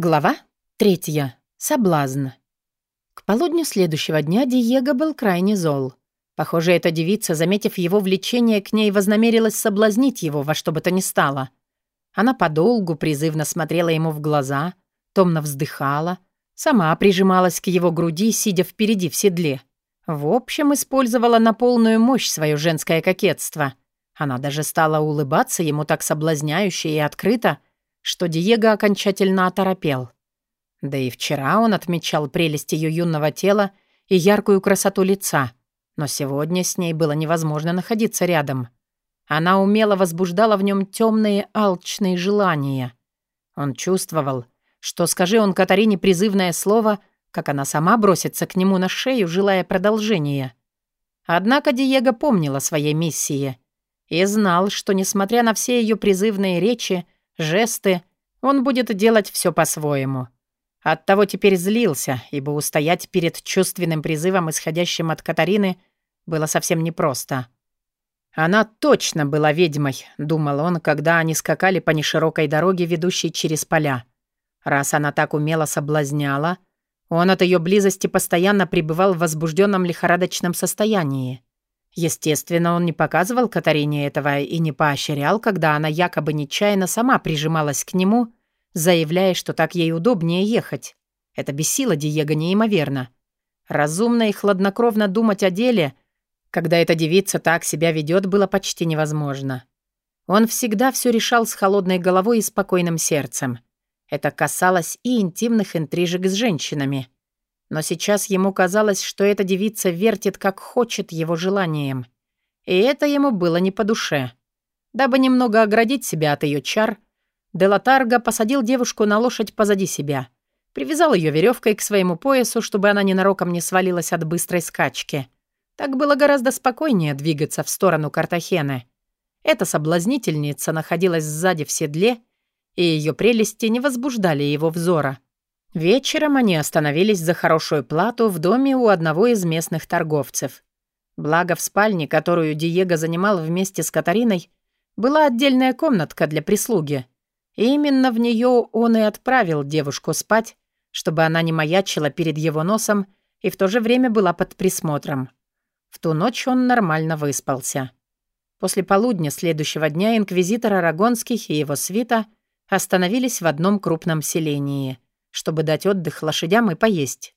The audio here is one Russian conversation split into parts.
Глава третья. Соблазн. К полудню следующего дня Диего был крайне зол. Похоже, эта девица, заметив его влечение к ней, вознамерилась соблазнить его во что бы то ни стало. Она подолгу призывно смотрела ему в глаза, томно вздыхала, сама прижималась к его груди, сидя впереди в седле. В общем, использовала на полную мощь свое женское кокетство. Она даже стала улыбаться ему так соблазняюще и открыто, что Диего окончательно оторопел. Да и вчера он отмечал прелесть ее юного тела и яркую красоту лица, но сегодня с ней было невозможно находиться рядом. Она умело возбуждала в нем темные алчные желания. Он чувствовал, что, скажи он Катарине призывное слово, как она сама бросится к нему на шею, желая продолжения. Однако Диего помнил о своей миссии и знал, что, несмотря на все ее призывные речи, жесты, он будет делать все по-своему. Оттого теперь злился, ибо устоять перед чувственным призывом, исходящим от Катарины, было совсем непросто. «Она точно была ведьмой», — думал он, когда они скакали по неширокой дороге, ведущей через поля. Раз она так умело соблазняла, он от ее близости постоянно пребывал в возбужденном лихорадочном состоянии. Естественно, он не показывал Катарине этого и не поощрял, когда она якобы нечаянно сама прижималась к нему, заявляя, что так ей удобнее ехать. Это бесило Диего неимоверно. Разумно и хладнокровно думать о деле, когда эта девица так себя ведет, было почти невозможно. Он всегда все решал с холодной головой и спокойным сердцем. Это касалось и интимных интрижек с женщинами. Но сейчас ему казалось, что эта девица вертит, как хочет, его желанием. И это ему было не по душе. Дабы немного оградить себя от ее чар, Делатарго посадил девушку на лошадь позади себя, привязал ее веревкой к своему поясу, чтобы она ненароком не свалилась от быстрой скачки. Так было гораздо спокойнее двигаться в сторону Картахены. Эта соблазнительница находилась сзади в седле, и ее прелести не возбуждали его взора. Вечером они остановились за хорошую плату в доме у одного из местных торговцев. Благо в спальне, которую Диего занимал вместе с Катариной, была отдельная комнатка для прислуги. И именно в нее он и отправил девушку спать, чтобы она не маячила перед его носом и в то же время была под присмотром. В ту ночь он нормально выспался. После полудня следующего дня инквизитор Арагонский и его свита остановились в одном крупном селении – чтобы дать отдых лошадям и поесть.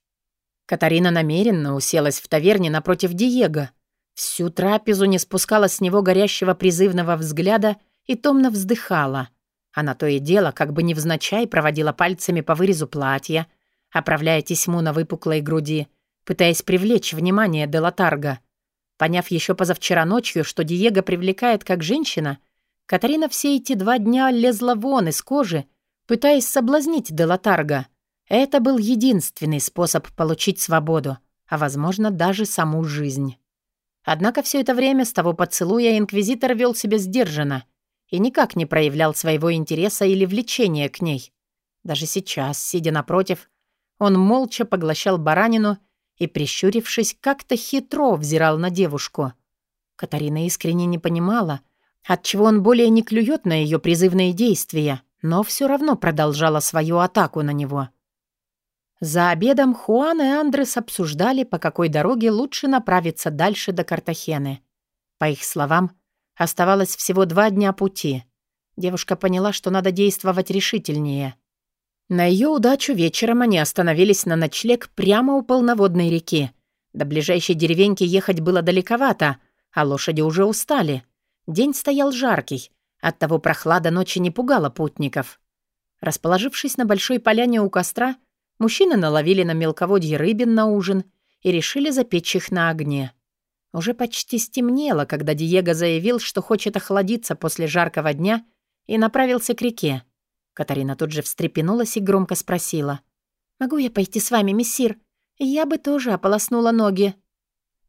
Катарина намеренно уселась в таверне напротив Диего. Всю трапезу не спускала с него горящего призывного взгляда и томно вздыхала. Она то и дело, как бы невзначай, проводила пальцами по вырезу платья, оправляя тесьму на выпуклой груди, пытаясь привлечь внимание Делатарга. Поняв еще позавчера ночью, что Диего привлекает как женщина, Катарина все эти два дня лезла вон из кожи, пытаясь соблазнить Делатарга. Это был единственный способ получить свободу, а, возможно, даже саму жизнь. Однако все это время с того поцелуя инквизитор вел себя сдержанно и никак не проявлял своего интереса или влечения к ней. Даже сейчас, сидя напротив, он молча поглощал баранину и, прищурившись, как-то хитро взирал на девушку. Катарина искренне не понимала, отчего он более не клюет на ее призывные действия но все равно продолжала свою атаку на него. За обедом Хуан и Андрес обсуждали, по какой дороге лучше направиться дальше до Картахены. По их словам, оставалось всего два дня пути. Девушка поняла, что надо действовать решительнее. На ее удачу вечером они остановились на ночлег прямо у полноводной реки. До ближайшей деревеньки ехать было далековато, а лошади уже устали. День стоял жаркий, Оттого прохлада ночи не пугала путников. Расположившись на большой поляне у костра, мужчины наловили на мелководье рыбин на ужин и решили запечь их на огне. Уже почти стемнело, когда Диего заявил, что хочет охладиться после жаркого дня, и направился к реке. Катарина тут же встрепенулась и громко спросила. «Могу я пойти с вами, мессир? Я бы тоже ополоснула ноги».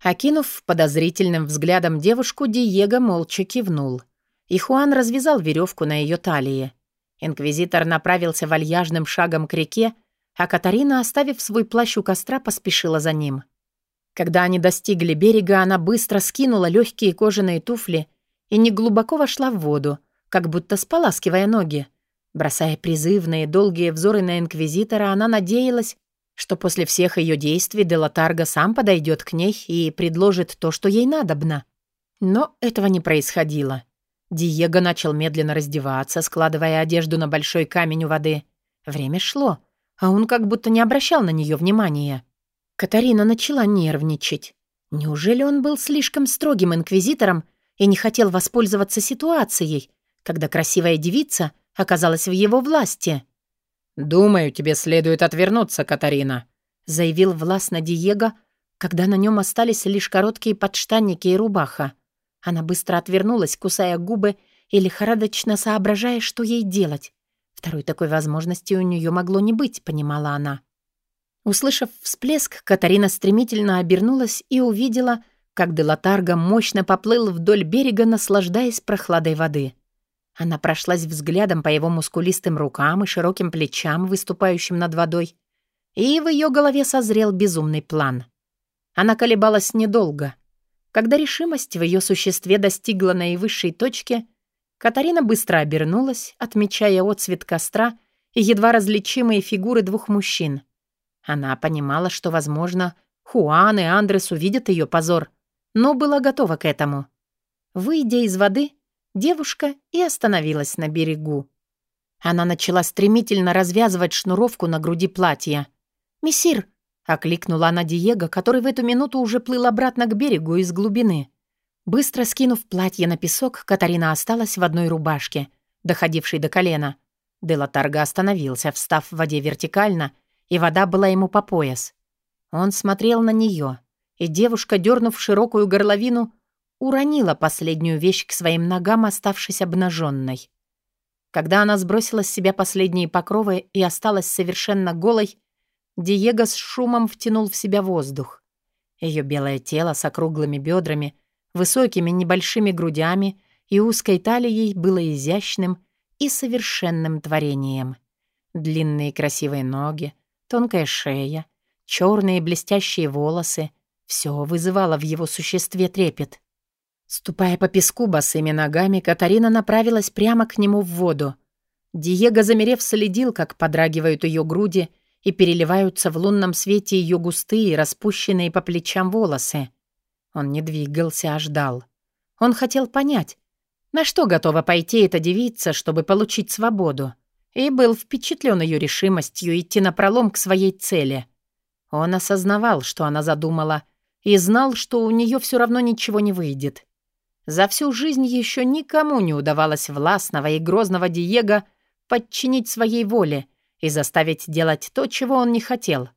Окинув подозрительным взглядом девушку, Диего молча кивнул и Хуан развязал веревку на ее талии. Инквизитор направился вальяжным шагом к реке, а Катарина, оставив свой плащ у костра, поспешила за ним. Когда они достигли берега, она быстро скинула легкие кожаные туфли и неглубоко вошла в воду, как будто споласкивая ноги. Бросая призывные долгие взоры на Инквизитора, она надеялась, что после всех ее действий Делатарго сам подойдет к ней и предложит то, что ей надобно. Но этого не происходило. Диего начал медленно раздеваться, складывая одежду на большой камень у воды. Время шло, а он как будто не обращал на нее внимания. Катарина начала нервничать. Неужели он был слишком строгим инквизитором и не хотел воспользоваться ситуацией, когда красивая девица оказалась в его власти? «Думаю, тебе следует отвернуться, Катарина», — заявил властно Диего, когда на нем остались лишь короткие подштанники и рубаха. Она быстро отвернулась, кусая губы и лихорадочно соображая, что ей делать. Второй такой возможности у нее могло не быть, понимала она. Услышав всплеск, Катарина стремительно обернулась и увидела, как Делатарго мощно поплыл вдоль берега, наслаждаясь прохладой воды. Она прошлась взглядом по его мускулистым рукам и широким плечам, выступающим над водой, и в ее голове созрел безумный план. Она колебалась недолго. Когда решимость в ее существе достигла наивысшей точки, Катарина быстро обернулась, отмечая отцвет костра и едва различимые фигуры двух мужчин. Она понимала, что, возможно, Хуан и Андрес увидят ее позор, но была готова к этому. Выйдя из воды, девушка и остановилась на берегу. Она начала стремительно развязывать шнуровку на груди платья. «Мессир!» — окликнула она Диего, который в эту минуту уже плыл обратно к берегу из глубины. Быстро скинув платье на песок, Катарина осталась в одной рубашке, доходившей до колена. Делатарга остановился, встав в воде вертикально, и вода была ему по пояс. Он смотрел на нее, и девушка, дернув широкую горловину, уронила последнюю вещь к своим ногам, оставшись обнаженной. Когда она сбросила с себя последние покровы и осталась совершенно голой, Диего с шумом втянул в себя воздух. Ее белое тело с округлыми бедрами, высокими небольшими грудями и узкой талией было изящным и совершенным творением. Длинные красивые ноги, тонкая шея, черные блестящие волосы — все вызывало в его существе трепет. Ступая по песку босыми ногами, Катарина направилась прямо к нему в воду. Диего, замерев, следил, как подрагивают ее груди и переливаются в лунном свете ее густые, распущенные по плечам волосы. Он не двигался, а ждал. Он хотел понять, на что готова пойти эта девица, чтобы получить свободу, и был впечатлен ее решимостью идти напролом к своей цели. Он осознавал, что она задумала, и знал, что у нее все равно ничего не выйдет. За всю жизнь еще никому не удавалось властного и грозного Диего подчинить своей воле и заставить делать то, чего он не хотел.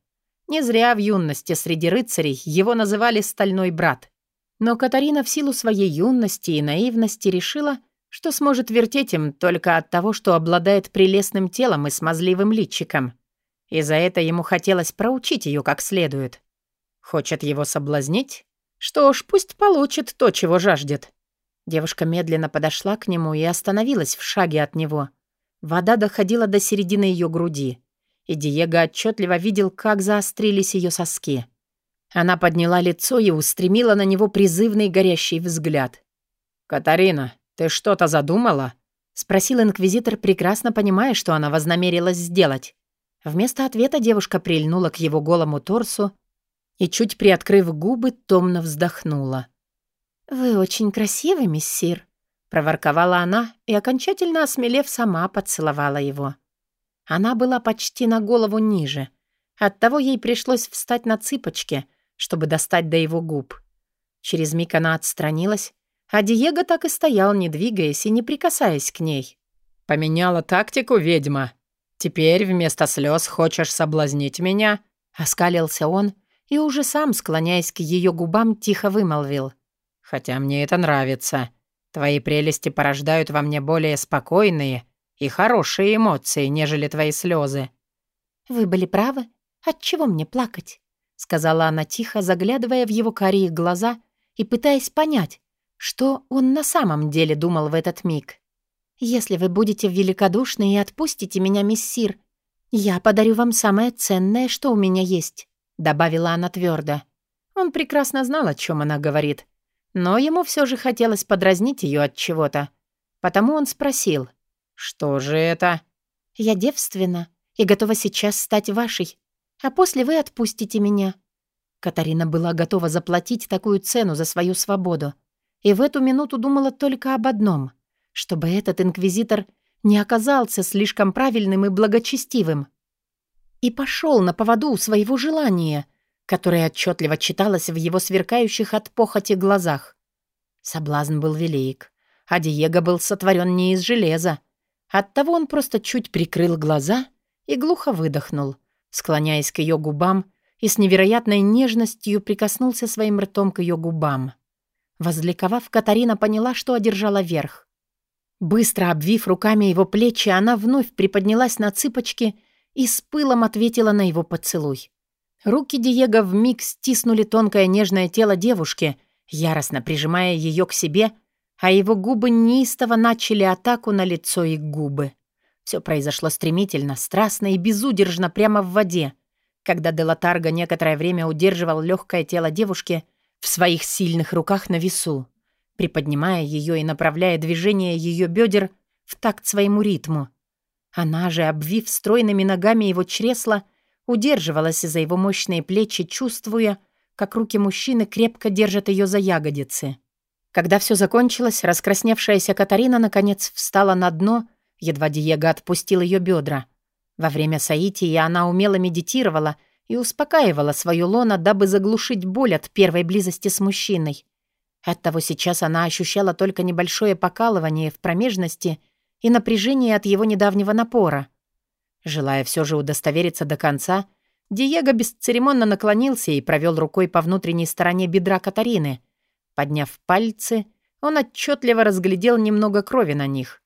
Не зря в юности среди рыцарей его называли «стальной брат». Но Катарина в силу своей юности и наивности решила, что сможет вертеть им только от того, что обладает прелестным телом и смазливым личиком. И за это ему хотелось проучить ее как следует. Хочет его соблазнить? Что ж, пусть получит то, чего жаждет. Девушка медленно подошла к нему и остановилась в шаге от него. Вода доходила до середины ее груди, и Диего отчетливо видел, как заострились ее соски. Она подняла лицо и устремила на него призывный горящий взгляд. «Катарина, ты что-то задумала?» — спросил инквизитор, прекрасно понимая, что она вознамерилась сделать. Вместо ответа девушка прильнула к его голому торсу и, чуть приоткрыв губы, томно вздохнула. «Вы очень красивый, миссир», — проворковала она и, окончательно осмелев, сама поцеловала его. Она была почти на голову ниже. Оттого ей пришлось встать на цыпочки, чтобы достать до его губ. Через миг она отстранилась, а Диего так и стоял, не двигаясь и не прикасаясь к ней. «Поменяла тактику, ведьма. Теперь вместо слез хочешь соблазнить меня?» Оскалился он и уже сам, склоняясь к ее губам, тихо вымолвил — Хотя мне это нравится. Твои прелести порождают во мне более спокойные и хорошие эмоции, нежели твои слезы. «Вы были правы. Отчего мне плакать?» — сказала она тихо, заглядывая в его карие глаза и пытаясь понять, что он на самом деле думал в этот миг. «Если вы будете великодушны и отпустите меня, миссир, я подарю вам самое ценное, что у меня есть», — добавила она твердо. Он прекрасно знал, о чем она говорит, но ему все же хотелось подразнить ее от чего-то. Потому он спросил. «Что же это?» Я девственна и готова сейчас стать вашей, а после вы отпустите меня». Катарина была готова заплатить такую цену за свою свободу. И в эту минуту думала только об одном — чтобы этот инквизитор не оказался слишком правильным и благочестивым. И пошел на поводу своего желания, которое отчетливо читалось в его сверкающих от похоти глазах. Соблазн был велик, а Диего был сотворен не из железа. Оттого он просто чуть прикрыл глаза и глухо выдохнул, склоняясь к ее губам и с невероятной нежностью прикоснулся своим ртом к ее губам. Возликовав, Катарина поняла, что одержала верх. Быстро обвив руками его плечи, она вновь приподнялась на цыпочки и с пылом ответила на его поцелуй. Руки Диего вмиг стиснули тонкое нежное тело девушки, яростно прижимая ее к себе, а его губы неистово начали атаку на лицо и губы. Все произошло стремительно, страстно и безудержно прямо в воде. Когда Делатарго некоторое время удерживал легкое тело девушки в своих сильных руках на весу приподнимая ее и направляя движение ее бедер в такт своему ритму. Она же, обвив стройными ногами его чресла, удерживалась за его мощные плечи, чувствуя, как руки мужчины крепко держат ее за ягодицы. Когда все закончилось, раскрасневшаяся Катарина наконец встала на дно, едва Диего отпустил ее бедра. Во время соития она умело медитировала и успокаивала свою лоно, дабы заглушить боль от первой близости с мужчиной. Оттого сейчас она ощущала только небольшое покалывание в промежности и напряжение от его недавнего напора. Желая все же удостовериться до конца, Диего бесцеремонно наклонился и провел рукой по внутренней стороне бедра Катарины. Подняв пальцы, он отчетливо разглядел немного крови на них.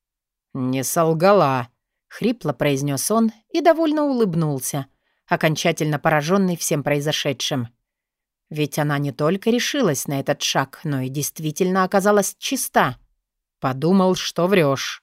«Не солгала», — хрипло произнес он и довольно улыбнулся, окончательно пораженный всем произошедшим. Ведь она не только решилась на этот шаг, но и действительно оказалась чиста. Подумал, что врешь.